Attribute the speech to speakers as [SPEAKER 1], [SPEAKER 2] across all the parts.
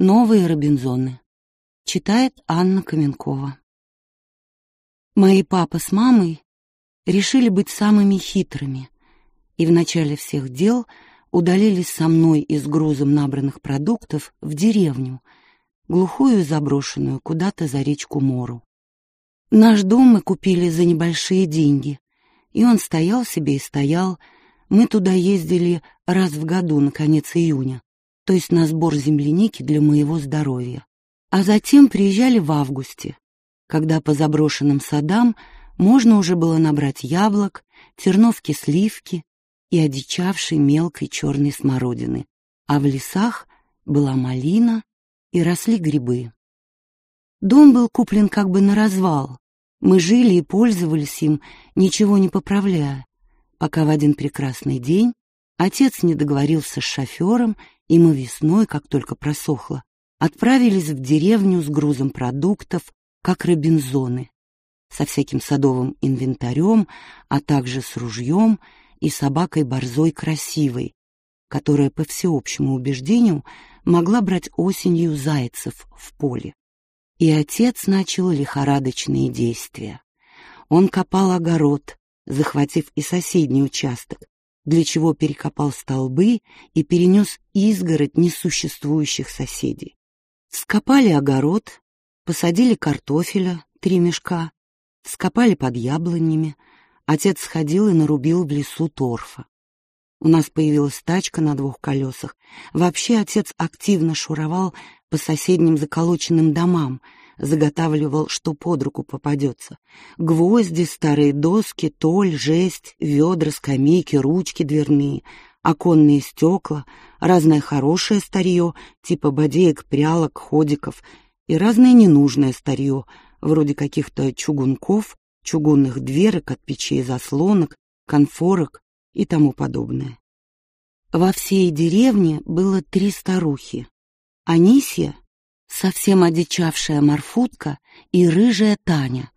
[SPEAKER 1] Новые Робинзоны. Читает Анна Каменкова. Мои папа с мамой решили быть самыми хитрыми и в начале всех дел удалились со мной и с грузом набранных продуктов в деревню, глухую заброшенную куда-то за речку Мору. Наш дом мы купили за небольшие деньги, и он стоял себе и стоял. Мы туда ездили раз в году на конец июня то есть на сбор земляники для моего здоровья. А затем приезжали в августе, когда по заброшенным садам можно уже было набрать яблок, терновки сливки и одичавшей мелкой черной смородины, а в лесах была малина и росли грибы. Дом был куплен как бы на развал. Мы жили и пользовались им, ничего не поправляя, пока в один прекрасный день отец И мы весной, как только просохло, отправились в деревню с грузом продуктов, как робинзоны, со всяким садовым инвентарем, а также с ружьем и собакой борзой красивой, которая, по всеобщему убеждению, могла брать осенью зайцев в поле. И отец начал лихорадочные действия. Он копал огород, захватив и соседний участок, для чего перекопал столбы и перенес изгородь несуществующих соседей. Скопали огород, посадили картофеля, три мешка, скопали под яблонями. Отец сходил и нарубил в лесу торфа. У нас появилась тачка на двух колесах. Вообще отец активно шуровал по соседним заколоченным домам, заготавливал, что под руку попадется. Гвозди, старые доски, толь, жесть, ведра, скамейки, ручки дверные, оконные стекла, разное хорошее старье, типа бодеек, прялок, ходиков, и разное ненужное старье, вроде каких-то чугунков, чугунных дверок от печей заслонок, конфорок и тому подобное. Во всей деревне было три старухи. Анисия, совсем одичавшая Марфутка и рыжая Таня,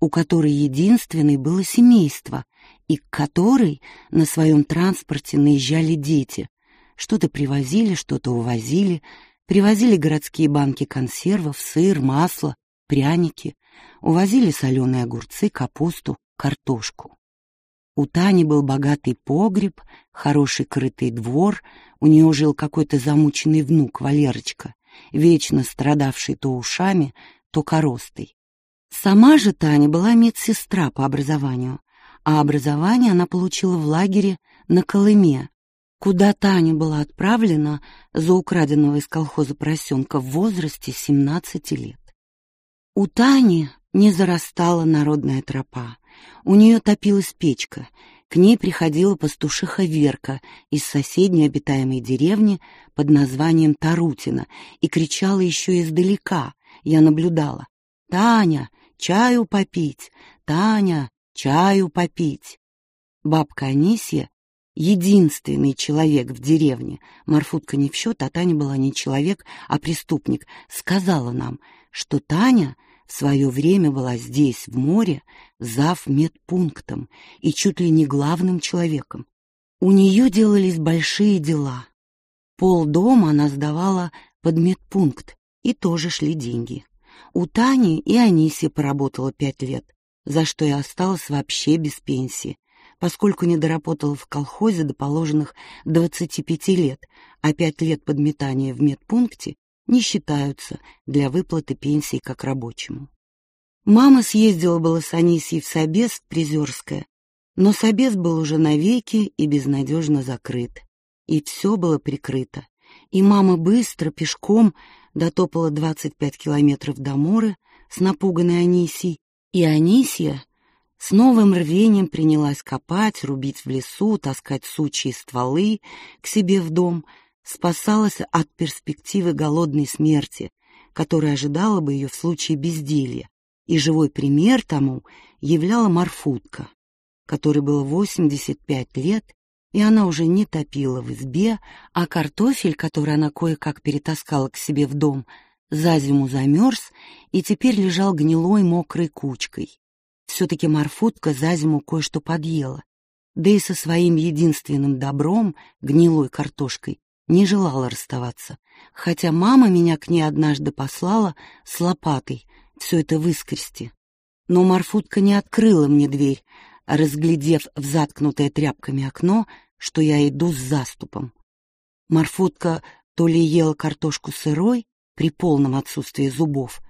[SPEAKER 1] у которой единственной было семейство, и к которой на своем транспорте наезжали дети. Что-то привозили, что-то увозили, привозили городские банки консервов, сыр, масло, пряники, увозили соленые огурцы, капусту, картошку. У Тани был богатый погреб, хороший крытый двор, у нее жил какой-то замученный внук Валерочка, вечно страдавший то ушами, то коростой. Сама же Таня была медсестра по образованию, а образование она получила в лагере на Колыме, куда Таня была отправлена за украденного из колхоза поросенка в возрасте 17 лет. У Тани не зарастала народная тропа, у нее топилась печка, к ней приходила пастушиха Верка из соседней обитаемой деревни под названием Тарутина и кричала еще издалека, я наблюдала. «Таня, чаю попить! Таня, чаю попить!» Бабка Анисия, единственный человек в деревне, Марфутка не в счет, а Таня была не человек, а преступник, сказала нам, что Таня — в Свое время была здесь, в море, зав медпунктом и чуть ли не главным человеком. У нее делались большие дела. Пол дома она сдавала под медпункт, и тоже шли деньги. У Тани и Аниси поработала пять лет, за что и осталась вообще без пенсии, поскольку не доработала в колхозе до положенных 25 лет, а пять лет подметания в медпункте не считаются для выплаты пенсии как рабочему. Мама съездила была с Анисией в Собес, в Призерское, но Собес был уже навеки и безнадежно закрыт. И все было прикрыто. И мама быстро, пешком, дотопала 25 километров до моря с напуганной Анисией, и Анисия с новым рвением принялась копать, рубить в лесу, таскать сучьи и стволы к себе в дом — спасалась от перспективы голодной смерти, которая ожидала бы ее в случае безделья, и живой пример тому являла Марфутка, которой было 85 лет, и она уже не топила в избе, а картофель, который она кое-как перетаскала к себе в дом, за зиму замерз и теперь лежал гнилой мокрой кучкой. Все-таки Марфутка за зиму кое-что подъела, да и со своим единственным добром, гнилой картошкой, не желала расставаться, хотя мама меня к ней однажды послала с лопатой все это выскрести. Но Марфутка не открыла мне дверь, разглядев в заткнутое тряпками окно, что я иду с заступом. Марфутка то ли ела картошку сырой при полном отсутствии зубов,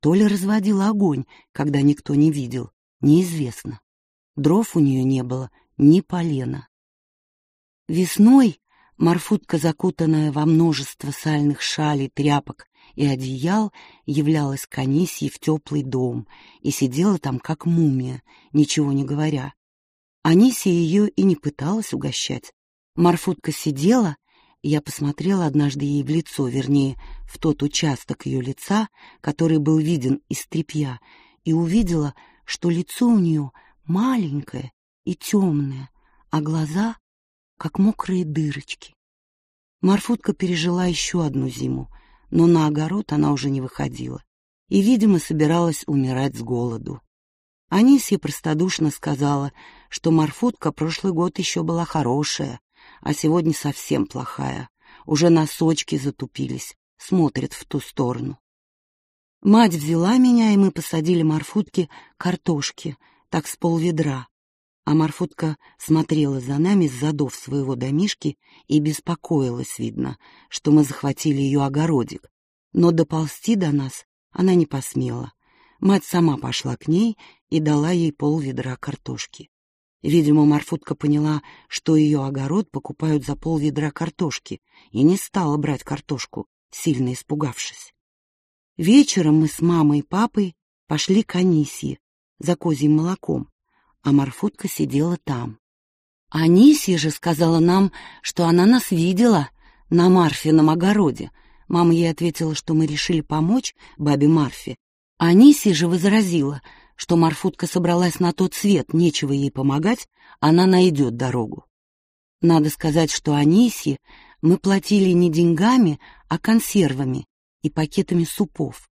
[SPEAKER 1] то ли разводила огонь, когда никто не видел, неизвестно. Дров у нее не было, ни полена. Весной Марфутка, закутанная во множество сальных шалей, тряпок и одеял, являлась к Анисье в теплый дом и сидела там как мумия, ничего не говоря. Анисия ее и не пыталась угощать. Марфутка сидела, я посмотрела однажды ей в лицо, вернее, в тот участок ее лица, который был виден из тряпья, и увидела, что лицо у нее маленькое и темное, а глаза как мокрые дырочки. Марфутка пережила еще одну зиму, но на огород она уже не выходила и, видимо, собиралась умирать с голоду. Анисья простодушно сказала, что Марфутка прошлый год еще была хорошая, а сегодня совсем плохая. Уже носочки затупились, смотрят в ту сторону. Мать взяла меня, и мы посадили Марфутке картошки, так с полведра. а Марфутка смотрела за нами с задов своего домишки и беспокоилась, видно, что мы захватили ее огородик. Но доползти до нас она не посмела. Мать сама пошла к ней и дала ей полведра картошки. Видимо, Марфутка поняла, что ее огород покупают за полведра картошки, и не стала брать картошку, сильно испугавшись. Вечером мы с мамой и папой пошли к Анисье за козьим молоком, а Марфутка сидела там. Анисия же сказала нам, что она нас видела на Марфином огороде. Мама ей ответила, что мы решили помочь бабе Марфе. Анисия же возразила, что Марфутка собралась на тот свет, нечего ей помогать, она найдет дорогу. Надо сказать, что Анисье мы платили не деньгами, а консервами и пакетами супов.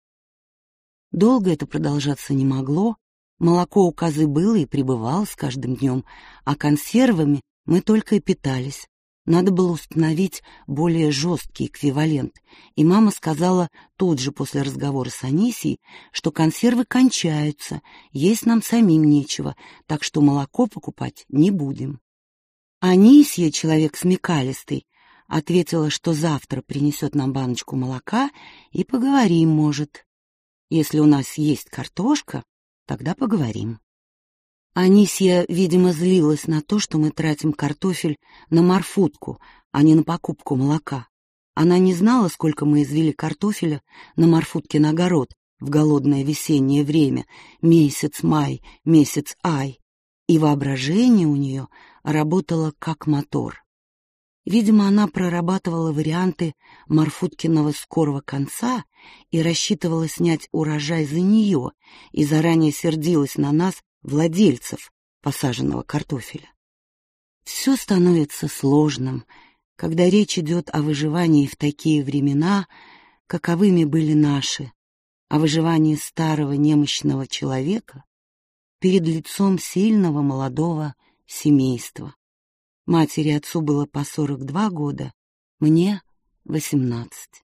[SPEAKER 1] Долго это продолжаться не могло, Молоко у козы было и пребывало с каждым днем, а консервами мы только и питались. Надо было установить более жесткий эквивалент, и мама сказала тут же после разговора с Анисией, что консервы кончаются, есть нам самим нечего, так что молоко покупать не будем. Анисия, человек смекалистый, ответила, что завтра принесет нам баночку молока и поговорим, может. Если у нас есть картошка, Тогда поговорим. Анисья, видимо, злилась на то, что мы тратим картофель на морфутку, а не на покупку молока. Она не знала, сколько мы извели картофеля на морфутке на огород в голодное весеннее время, месяц май, месяц ай, и воображение у нее работало как мотор. Видимо, она прорабатывала варианты Марфуткиного скорого конца и рассчитывала снять урожай за нее и заранее сердилась на нас, владельцев посаженного картофеля. Все становится сложным, когда речь идет о выживании в такие времена, каковыми были наши, о выживании старого немощного человека перед лицом сильного молодого семейства матери отцу было по 42 года, мне — 18.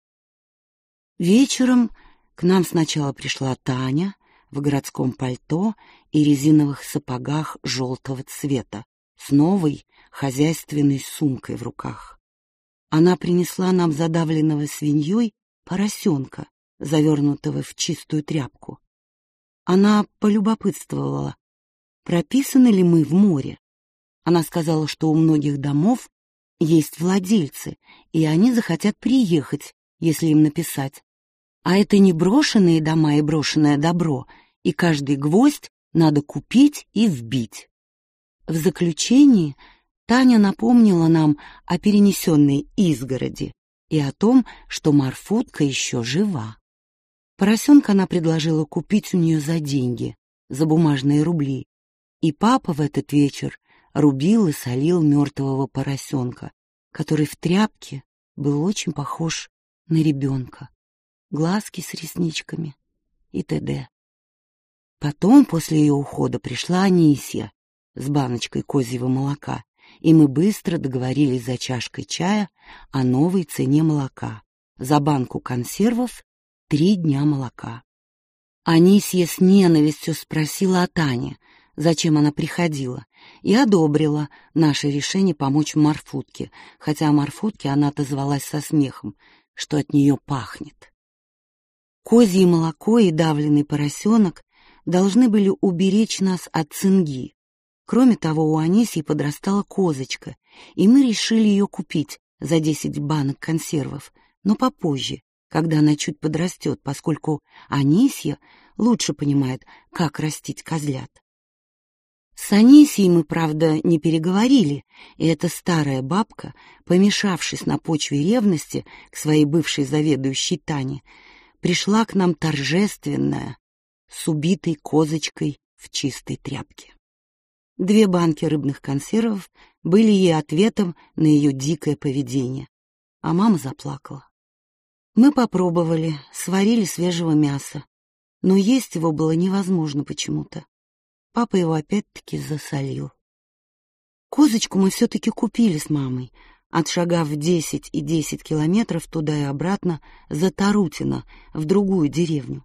[SPEAKER 1] Вечером к нам сначала пришла Таня в городском пальто и резиновых сапогах желтого цвета с новой хозяйственной сумкой в руках. Она принесла нам задавленного свиньей поросенка, завернутого в чистую тряпку. Она полюбопытствовала, прописаны ли мы в море. Она сказала, что у многих домов есть владельцы, и они захотят приехать, если им написать. А это не брошенные дома и брошенное добро, и каждый гвоздь надо купить и вбить. В заключении Таня напомнила нам о перенесенной изгороди и о том, что Марфутка еще жива. Поросенка она предложила купить у нее за деньги, за бумажные рубли. И папа в этот вечер рубил и солил мертвого поросенка, который в тряпке был очень похож на ребенка. Глазки с ресничками и т.д. Потом, после ее ухода, пришла Анисия с баночкой козьего молока, и мы быстро договорились за чашкой чая о новой цене молока. За банку консервов — три дня молока. Анисия с ненавистью спросила о Тане — зачем она приходила, и одобрила наше решение помочь Марфутке, хотя о Марфутке она отозвалась со смехом, что от нее пахнет. Козье молоко и давленный поросенок должны были уберечь нас от цинги. Кроме того, у Анисии подрастала козочка, и мы решили ее купить за десять банок консервов, но попозже, когда она чуть подрастет, поскольку Анисья лучше понимает, как растить козлят. С Анисией мы, правда, не переговорили, и эта старая бабка, помешавшись на почве ревности к своей бывшей заведующей Тане, пришла к нам торжественная, с убитой козочкой в чистой тряпке. Две банки рыбных консервов были ей ответом на ее дикое поведение, а мама заплакала. Мы попробовали, сварили свежего мяса, но есть его было невозможно почему-то. Папа его опять-таки засолил. Козочку мы все-таки купили с мамой, отшагав десять и десять километров туда и обратно за Тарутино, в другую деревню.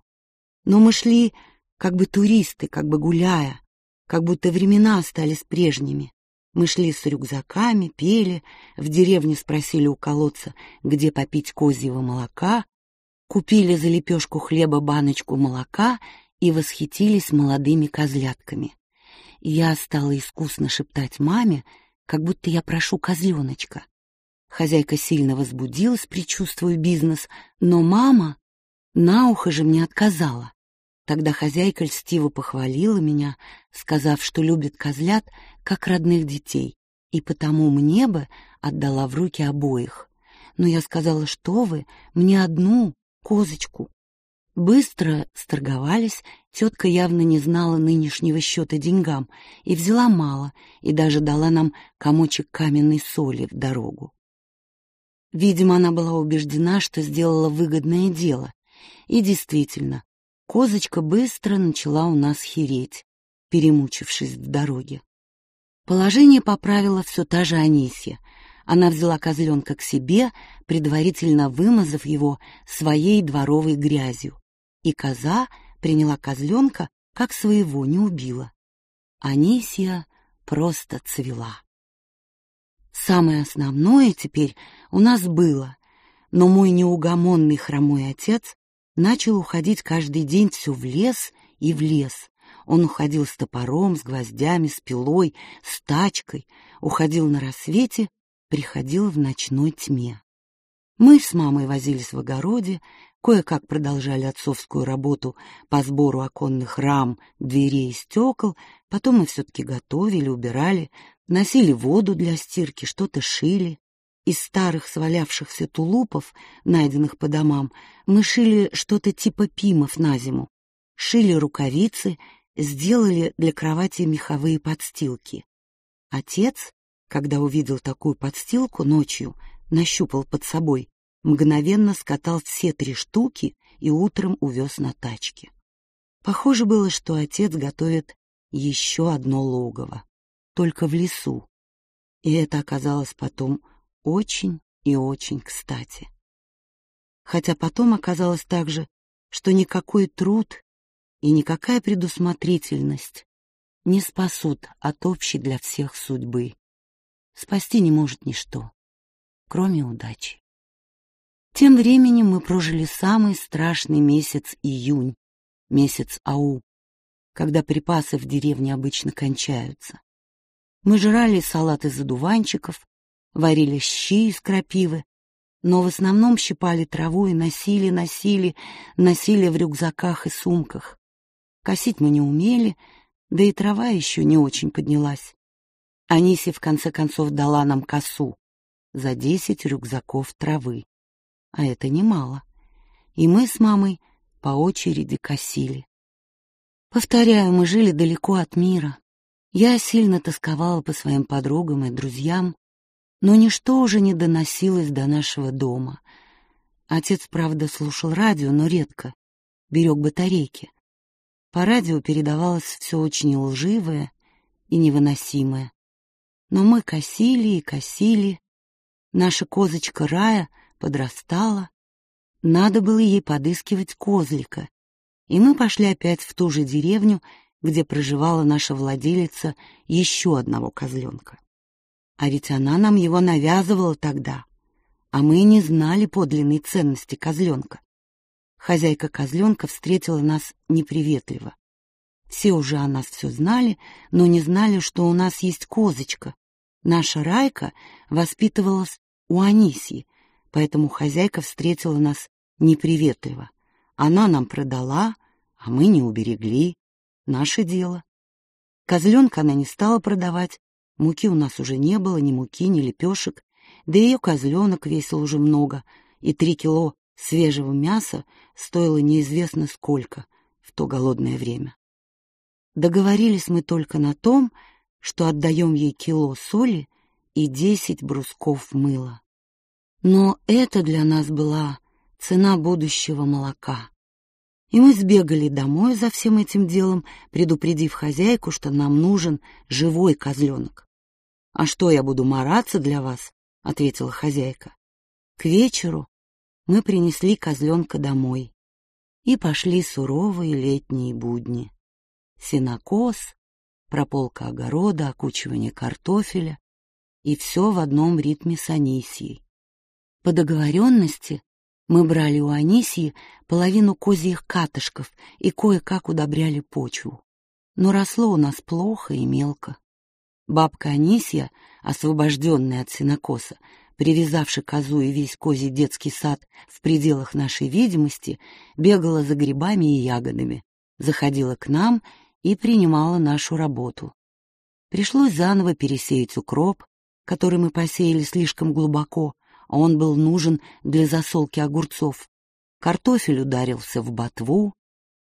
[SPEAKER 1] Но мы шли как бы туристы, как бы гуляя, как будто времена остались прежними. Мы шли с рюкзаками, пели, в деревне спросили у колодца, где попить козьего молока, купили за лепешку хлеба баночку молока и восхитились молодыми козлятками. Я стала искусно шептать маме, как будто я прошу козленочка. Хозяйка сильно возбудилась, предчувствуя бизнес, но мама на ухо же мне отказала. Тогда хозяйка льстиво похвалила меня, сказав, что любит козлят, как родных детей, и потому мне бы отдала в руки обоих. Но я сказала, что вы, мне одну, козочку, Быстро сторговались, тетка явно не знала нынешнего счета деньгам и взяла мало, и даже дала нам комочек каменной соли в дорогу. Видимо, она была убеждена, что сделала выгодное дело. И действительно, козочка быстро начала у нас хереть, перемучившись в дороге. Положение поправила все та же Анисия. Она взяла козленка к себе, предварительно вымазав его своей дворовой грязью и коза приняла козленка как своего не убила. Анисия просто цвела. Самое основное теперь у нас было, но мой неугомонный хромой отец начал уходить каждый день все в лес и в лес. Он уходил с топором, с гвоздями, с пилой, с тачкой, уходил на рассвете, приходил в ночной тьме. Мы с мамой возились в огороде, кое-как продолжали отцовскую работу по сбору оконных рам, дверей и стекол, потом мы все-таки готовили, убирали, носили воду для стирки, что-то шили. Из старых свалявшихся тулупов, найденных по домам, мы шили что-то типа пимов на зиму. Шили рукавицы, сделали для кровати меховые подстилки. Отец, когда увидел такую подстилку ночью, нащупал под собой мгновенно скатал все три штуки и утром увез на тачке. Похоже было, что отец готовит еще одно логово, только в лесу. И это оказалось потом очень и очень кстати. Хотя потом оказалось также, что никакой труд и никакая предусмотрительность не спасут от общей для всех судьбы. Спасти не может ничто, кроме удачи. Тем временем мы прожили самый страшный месяц июнь, месяц ау, когда припасы в деревне обычно кончаются. Мы жрали салат из одуванчиков, варили щи из крапивы, но в основном щипали траву и носили, носили, носили в рюкзаках и сумках. Косить мы не умели, да и трава еще не очень поднялась. Аниси в конце концов дала нам косу за десять рюкзаков травы а это немало. И мы с мамой по очереди косили. Повторяю, мы жили далеко от мира. Я сильно тосковала по своим подругам и друзьям, но ничто уже не доносилось до нашего дома. Отец, правда, слушал радио, но редко, берег батарейки. По радио передавалось все очень лживое и невыносимое. Но мы косили и косили. Наша козочка Рая — подрастала, надо было ей подыскивать козлика, и мы пошли опять в ту же деревню, где проживала наша владелица еще одного козленка. А ведь она нам его навязывала тогда, а мы не знали подлинной ценности козленка. Хозяйка козленка встретила нас неприветливо. Все уже о нас все знали, но не знали, что у нас есть козочка. Наша Райка воспитывалась у Анисьи, поэтому хозяйка встретила нас неприветливо. Она нам продала, а мы не уберегли. Наше дело. Козленка она не стала продавать, муки у нас уже не было, ни муки, ни лепешек, да и ее козленок весил уже много, и три кило свежего мяса стоило неизвестно сколько в то голодное время. Договорились мы только на том, что отдаем ей кило соли и десять брусков мыла. Но это для нас была цена будущего молока. И мы сбегали домой за всем этим делом, предупредив хозяйку, что нам нужен живой козленок. «А что я буду мараться для вас?» — ответила хозяйка. К вечеру мы принесли козленка домой. И пошли суровые летние будни. Сенокос, прополка огорода, окучивание картофеля и все в одном ритме с Анисией. По договоренности мы брали у Анисии половину козьих катышков и кое-как удобряли почву. Но росло у нас плохо и мелко. Бабка Анисия, освобожденная от синокоса, привязавши козу и весь козий детский сад в пределах нашей видимости, бегала за грибами и ягодами, заходила к нам и принимала нашу работу. Пришлось заново пересеять укроп, который мы посеяли слишком глубоко, а он был нужен для засолки огурцов. Картофель ударился в ботву.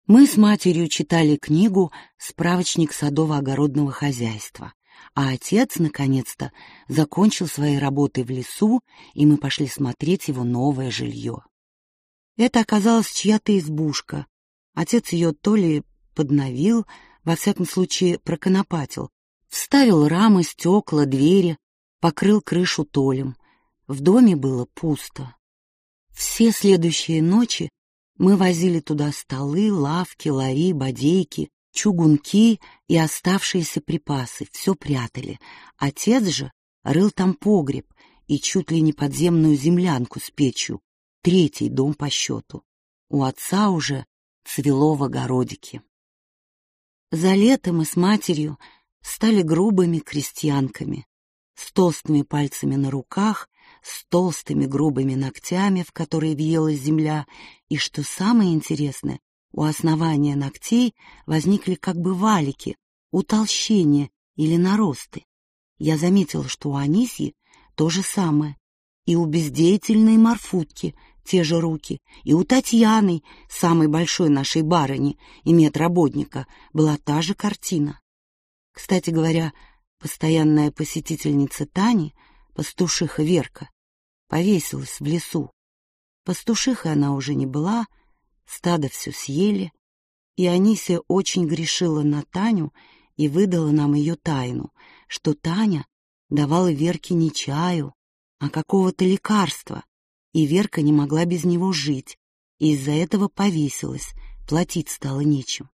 [SPEAKER 1] Мы с матерью читали книгу «Справочник садово-огородного хозяйства», а отец, наконец-то, закончил свои работы в лесу, и мы пошли смотреть его новое жилье. Это оказалась чья-то избушка. Отец ее то ли подновил, во всяком случае проконопатил, вставил рамы, стекла, двери, покрыл крышу толем. В доме было пусто. Все следующие ночи мы возили туда столы, лавки, лари, бодейки, чугунки и оставшиеся припасы, все прятали. Отец же рыл там погреб и чуть ли не подземную землянку с печью, третий дом по счету. У отца уже цвело в огородике. За летом мы с матерью стали грубыми крестьянками, с толстыми пальцами на руках с толстыми грубыми ногтями, в которые въелась земля, и, что самое интересное, у основания ногтей возникли как бы валики, утолщения или наросты. Я заметила, что у Анисьи то же самое, и у бездеятельной Марфутки те же руки, и у Татьяны, самой большой нашей барыни и медработника, была та же картина. Кстати говоря, постоянная посетительница Тани, пастушиха Верка, повесилась в лесу. Пастушиха она уже не была, стадо все съели, и Анисия очень грешила на Таню и выдала нам ее тайну, что Таня давала Верке не чаю, а какого-то лекарства, и Верка не могла без него жить, и из-за этого повесилась, платить стало нечем.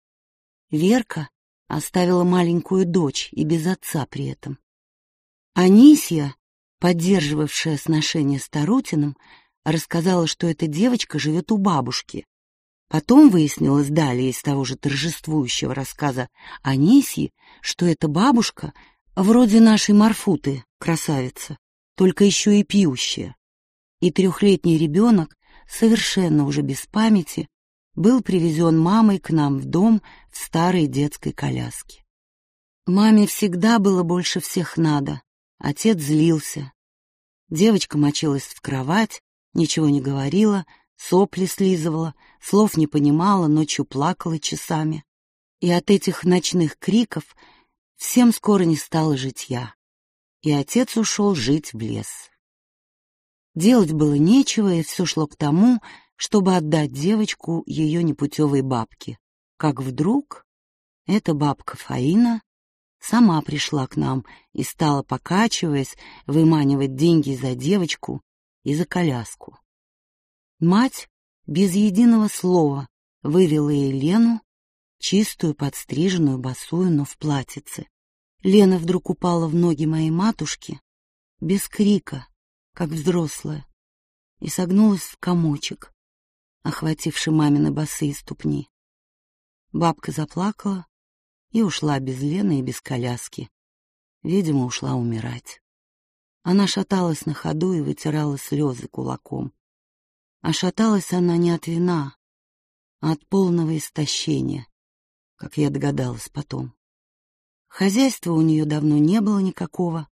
[SPEAKER 1] Верка оставила маленькую дочь и без отца при этом. Анисия поддерживавшая отношения с Тарутиным, рассказала, что эта девочка живет у бабушки. Потом выяснилось далее из того же торжествующего рассказа Анисьи, что эта бабушка вроде нашей Марфуты, красавица, только еще и пьющая. И трехлетний ребенок, совершенно уже без памяти, был привезен мамой к нам в дом в старой детской коляске. Маме всегда было больше всех надо, Отец злился. Девочка мочилась в кровать, ничего не говорила, сопли слизывала, слов не понимала, ночью плакала часами. И от этих ночных криков всем скоро не стало житья. И отец ушел жить в лес. Делать было нечего, и все шло к тому, чтобы отдать девочку ее непутевой бабке. Как вдруг эта бабка Фаина сама пришла к нам и стала, покачиваясь, выманивать деньги за девочку и за коляску. Мать без единого слова вывела Елену, чистую, подстриженную, босую, но в платьице. Лена вдруг упала в ноги моей матушки, без крика, как взрослая, и согнулась в комочек, охвативший мамины босые ступни. Бабка заплакала и ушла без Лены и без коляски. Видимо, ушла умирать. Она шаталась на ходу и вытирала слезы кулаком. А шаталась она не от вина, а от полного истощения, как я догадалась потом. Хозяйства у нее давно не было никакого.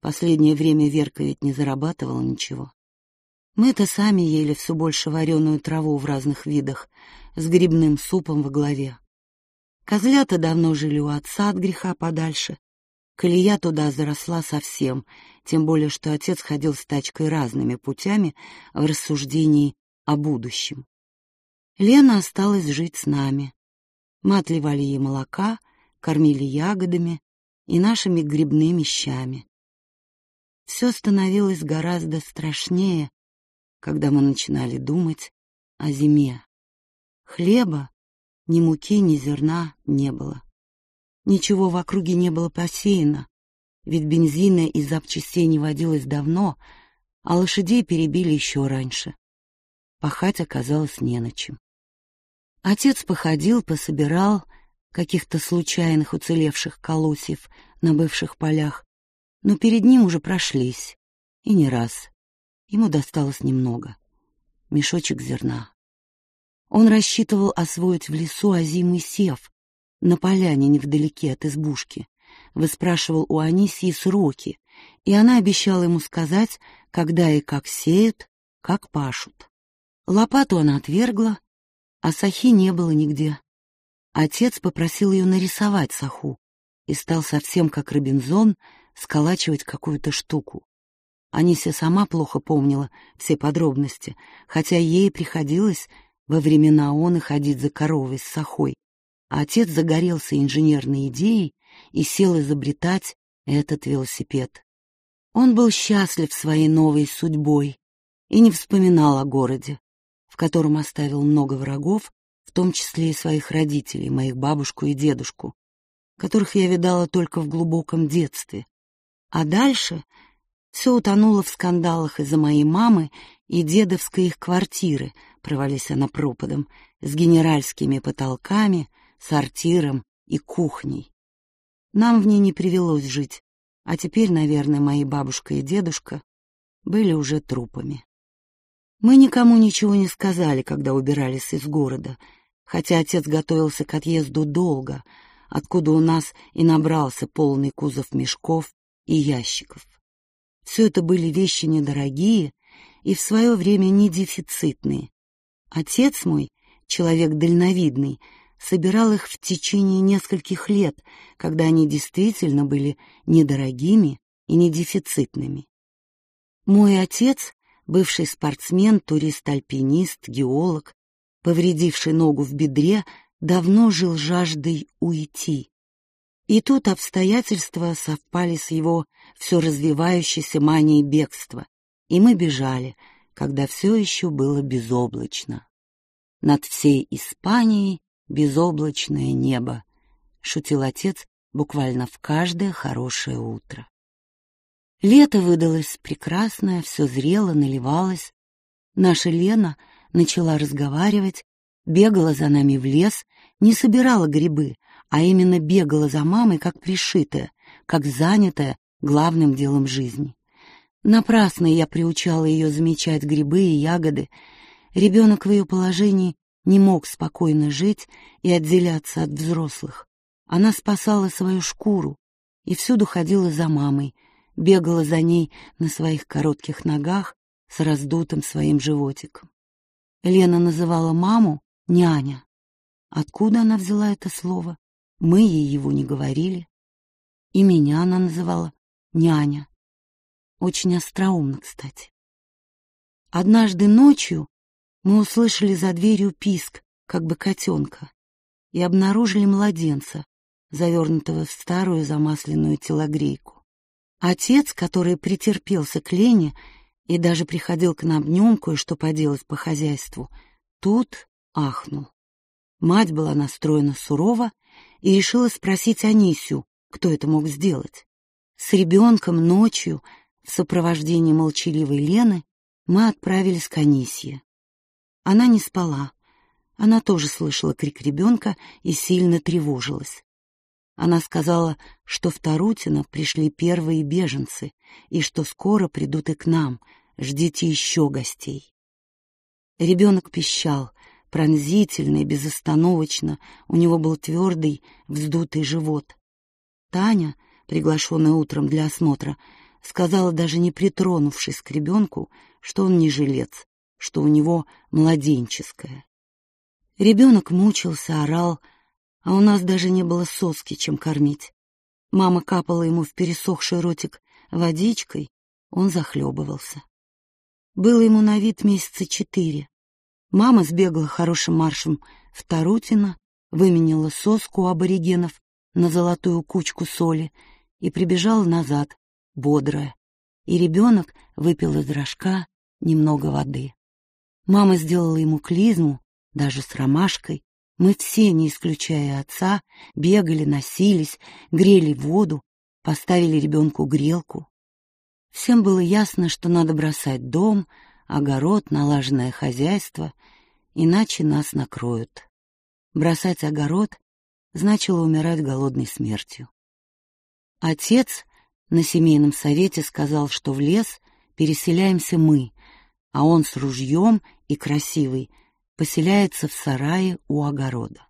[SPEAKER 1] Последнее время Верка ведь не зарабатывала ничего. Мы-то сами ели все больше вареную траву в разных видах, с грибным супом во главе. Козлята давно жили у отца от греха подальше. Колея туда заросла совсем, тем более что отец ходил с тачкой разными путями в рассуждении о будущем. Лена осталась жить с нами. Мы отливали ей молока, кормили ягодами и нашими грибными щами. Все становилось гораздо страшнее, когда мы начинали думать о зиме. Хлеба ни муки, ни зерна не было. Ничего в округе не было посеяно, ведь бензина и запчастей не водилось давно, а лошадей перебили еще раньше. Пахать оказалось не на чем. Отец походил, пособирал каких-то случайных уцелевших колосьев на бывших полях, но перед ним уже прошлись, и не раз. Ему досталось немного. Мешочек зерна. Он рассчитывал освоить в лесу озимый сев на поляне невдалеке от избушки, выспрашивал у Анисии сроки, и она обещала ему сказать, когда и как сеют, как пашут. Лопату она отвергла, а сахи не было нигде. Отец попросил ее нарисовать саху и стал совсем как Робинзон сколачивать какую-то штуку. Анися сама плохо помнила все подробности, хотя ей приходилось во времена он ходить за коровой с сахой. А отец загорелся инженерной идеей и сел изобретать этот велосипед. Он был счастлив своей новой судьбой и не вспоминал о городе, в котором оставил много врагов, в том числе и своих родителей, моих бабушку и дедушку, которых я видала только в глубоком детстве. А дальше все утонуло в скандалах из-за моей мамы и дедовской их квартиры, провались она пропадом, с генеральскими потолками, сортиром и кухней. Нам в ней не привелось жить, а теперь, наверное, мои бабушка и дедушка были уже трупами. Мы никому ничего не сказали, когда убирались из города, хотя отец готовился к отъезду долго, откуда у нас и набрался полный кузов мешков и ящиков. Все это были вещи недорогие и в свое время не дефицитные. Отец мой, человек дальновидный, собирал их в течение нескольких лет, когда они действительно были недорогими и недефицитными. Мой отец, бывший спортсмен, турист-альпинист, геолог, повредивший ногу в бедре, давно жил жаждой уйти. И тут обстоятельства совпали с его все развивающейся манией бегства, и мы бежали — когда все еще было безоблачно. Над всей Испанией безоблачное небо, шутил отец буквально в каждое хорошее утро. Лето выдалось прекрасное, все зрело, наливалось. Наша Лена начала разговаривать, бегала за нами в лес, не собирала грибы, а именно бегала за мамой как пришитая, как занятая главным делом жизни. Напрасно я приучала ее замечать грибы и ягоды. Ребенок в ее положении не мог спокойно жить и отделяться от взрослых. Она спасала свою шкуру и всюду ходила за мамой — бегала за ней на своих коротких ногах с раздутым своим животиком. Лена называла маму няня. Откуда она взяла это слово? Мы ей Очень остроумно, кстати. Однажды ночью мы услышали за дверью писк, как бы котенка, и обнаружили младенца, завернутого в старую замасленную телогрейку. Отец, который претерпелся к Лене и даже приходил к нам днем кое-что поделать по хозяйству, тут ахнул. Мать была настроена сурово и решила спросить Анисю, кто это мог сделать. С ребенком ночью — в сопровождении молчаливой Лены мы отправились к Анисье. Она не спала. Она тоже слышала крик ребенка и сильно тревожилась. Она сказала, что в Тарутино пришли первые беженцы и что скоро придут и к нам. Ждите еще гостей. Ребенок пищал, пронзительно и безостановочно. У него был твердый, вздутый живот. Таня, приглашенная утром для осмотра, сказала, даже не притронувшись к ребенку, что он не жилец, что у него младенческое. Ребенок мучился, орал, а у нас даже не было соски, чем кормить. Мама капала ему в пересохший ротик водичкой, он захлебывался. Было ему на вид месяца четыре. Мама сбегла хорошим маршем в Тарутино, выменила соску аборигенов на золотую кучку соли и прибежала назад, бодрая, и ребенок выпил из рожка немного воды. Мама сделала ему клизму, даже с ромашкой. Мы все, не исключая отца, бегали, носились, грели воду, поставили ребенку грелку. Всем было ясно, что надо бросать дом, огород, налаженное хозяйство, иначе нас накроют. Бросать огород значило умирать голодной смертью. Отец, на семейном совете сказал, что в лес переселяемся мы, а он с ружьем и красивый поселяется в сарае у огорода.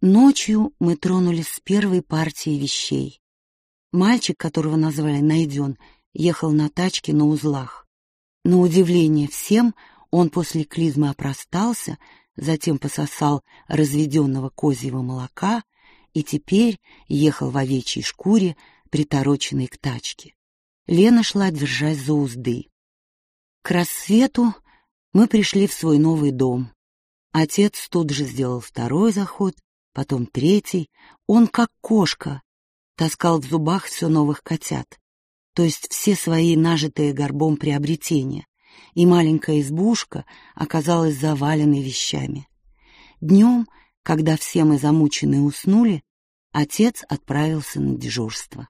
[SPEAKER 1] Ночью мы тронулись с первой партией вещей. Мальчик, которого назвали Найден, ехал на тачке на узлах. На удивление всем, он после клизмы опростался, затем пососал разведенного козьего молока и теперь ехал в овечьей шкуре, притороченной к тачке. Лена шла, держась за узды. К рассвету мы пришли в свой новый дом. Отец тут же сделал второй заход, потом третий. Он, как кошка, таскал в зубах все новых котят, то есть все свои нажитые горбом приобретения, и маленькая избушка оказалась заваленной вещами. Днем, когда все мы замученные уснули, отец отправился на дежурство.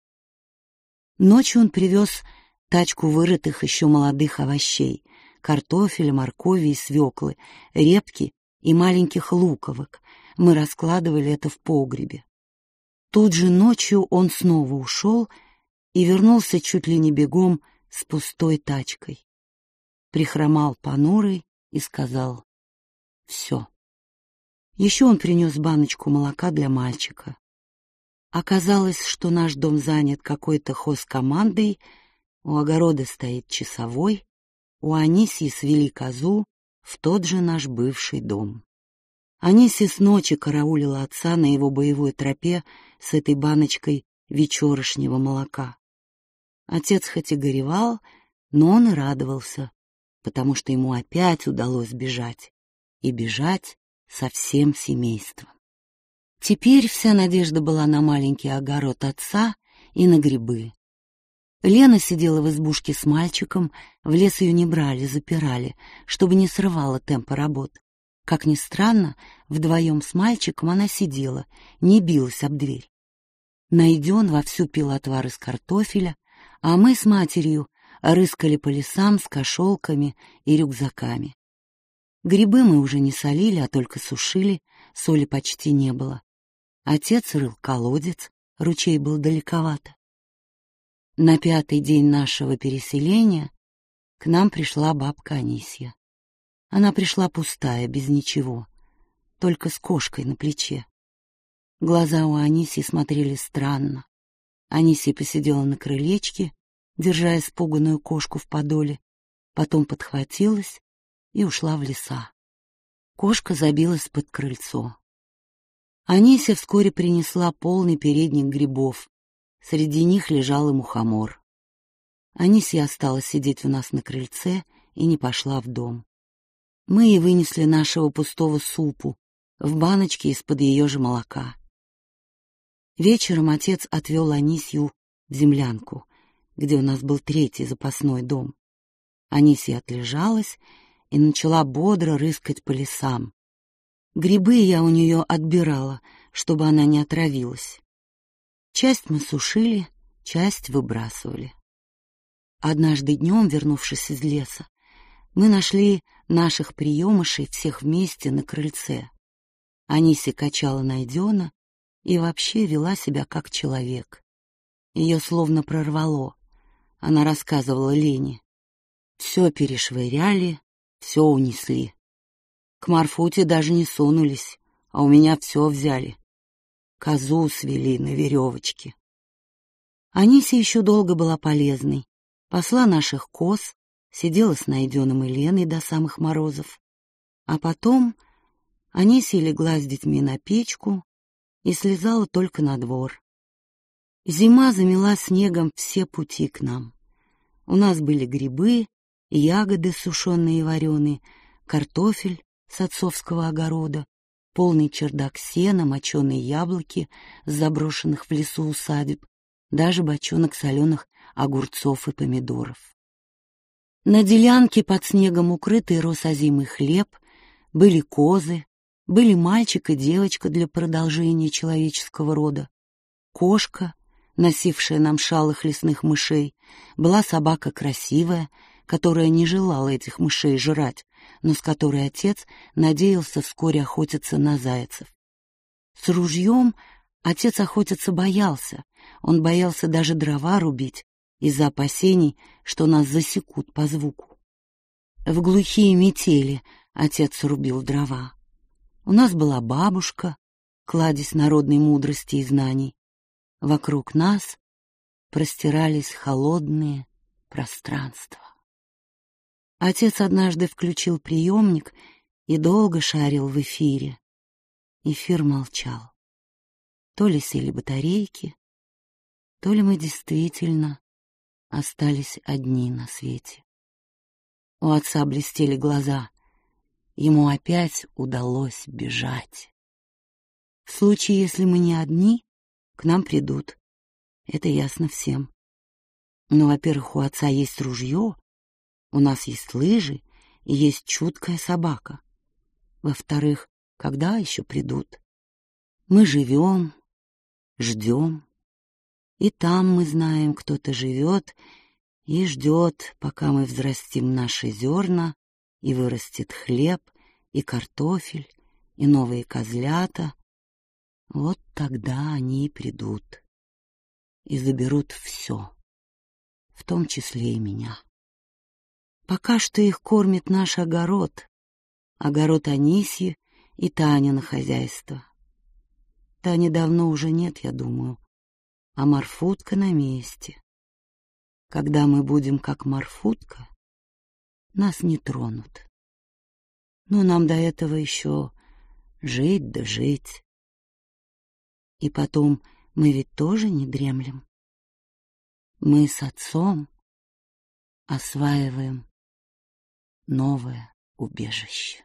[SPEAKER 1] Ночью он привез тачку вырытых еще молодых овощей, картофеля, моркови и свеклы, репки и маленьких луковок. Мы раскладывали это в погребе. Тут же ночью он снова ушел и вернулся чуть ли не бегом с пустой тачкой. Прихромал понурый и сказал «Все». Еще он принес баночку молока для мальчика. Оказалось, что наш дом занят какой-то хоз-командой, у огорода стоит часовой, у Аниси свели козу в тот же наш бывший дом. Аниси с ночи караулила отца на его боевой тропе с этой баночкой вечерошнего молока. Отец хоть и горевал, но он и радовался, потому что ему опять удалось бежать, и бежать со всем семейством. Теперь вся надежда была на маленький огород отца и на грибы. Лена сидела в избушке с мальчиком, в лес ее не брали, запирали, чтобы не срывала темпа работ. Как ни странно, вдвоем с мальчиком она сидела, не билась об дверь. Найден вовсю пил отвар из картофеля, а мы с матерью рыскали по лесам с кошелками и рюкзаками. Грибы мы уже не солили, а только сушили, соли почти не было. Отец рыл колодец, ручей был далековато. На пятый день нашего переселения к нам пришла бабка Анисья. Она пришла пустая, без ничего, только с кошкой на плече. Глаза у Аниси смотрели странно. Анисия посидела на крылечке, держа испуганную кошку в подоле, потом подхватилась и ушла в леса. Кошка забилась под крыльцо. Анисия вскоре принесла полный передник грибов. Среди них лежал и мухомор. Анисия осталась сидеть у нас на крыльце и не пошла в дом. Мы и вынесли нашего пустого супу в баночке из-под ее же молока. Вечером отец отвел Анисью в землянку, где у нас был третий запасной дом. Анисия отлежалась и начала бодро рыскать по лесам. Грибы я у нее отбирала, чтобы она не отравилась. Часть мы сушили, часть выбрасывали. Однажды днем, вернувшись из леса, мы нашли наших приемышей всех вместе на крыльце. Аниси качала найдена и вообще вела себя как человек. Ее словно прорвало. Она рассказывала Лене. Все перешвыряли, все унесли. К К Марфуте даже не сунулись, а у меня все взяли. Козу свели на веревочке. Анисия еще долго была полезной. Посла наших коз, сидела с найденным Еленой до самых морозов. А потом Анисия легла с детьми на печку и слезала только на двор. Зима замела снегом все пути к нам. У нас были грибы, ягоды сушеные и вареные, картофель, Садцовского огорода, полный чердак сена, моченые яблоки с заброшенных в лесу усадеб, даже бочонок соленых огурцов и помидоров. На делянке под снегом укрытый рос озимый хлеб, были козы, были мальчик и девочка для продолжения человеческого рода, кошка, носившая нам шалых лесных мышей, была собака красивая, которая не желала этих мышей жрать, но с которой отец надеялся вскоре охотиться на зайцев. С ружьем отец охотиться боялся, он боялся даже дрова рубить из-за опасений, что нас засекут по звуку. В глухие метели отец рубил дрова. У нас была бабушка, кладезь народной мудрости и знаний. Вокруг нас простирались холодные пространства. Отец однажды включил приемник и долго шарил в эфире. Эфир молчал. То ли сели батарейки, то ли мы действительно остались одни на свете. У отца блестели глаза. Ему опять удалось бежать. В случае, если мы не одни, к нам придут. Это ясно всем. Но, ну, во-первых, у отца есть ружье, у нас есть лыжи и есть чуткая собака. Во-вторых, когда еще придут? Мы живем, ждем. И там мы знаем, кто-то живет и ждет, пока мы взрастим наши зерна, и вырастет хлеб, и картофель, и новые козлята. Вот тогда они и придут и заберут все, в том числе и меня. Пока что их кормит наш огород, огород Анисьи и Таня на хозяйство. Тани давно уже нет, я думаю, а Марфутка на месте. Когда мы будем как Марфутка, нас не тронут. Но нам до этого еще жить да жить. И потом мы ведь тоже не новое убежище.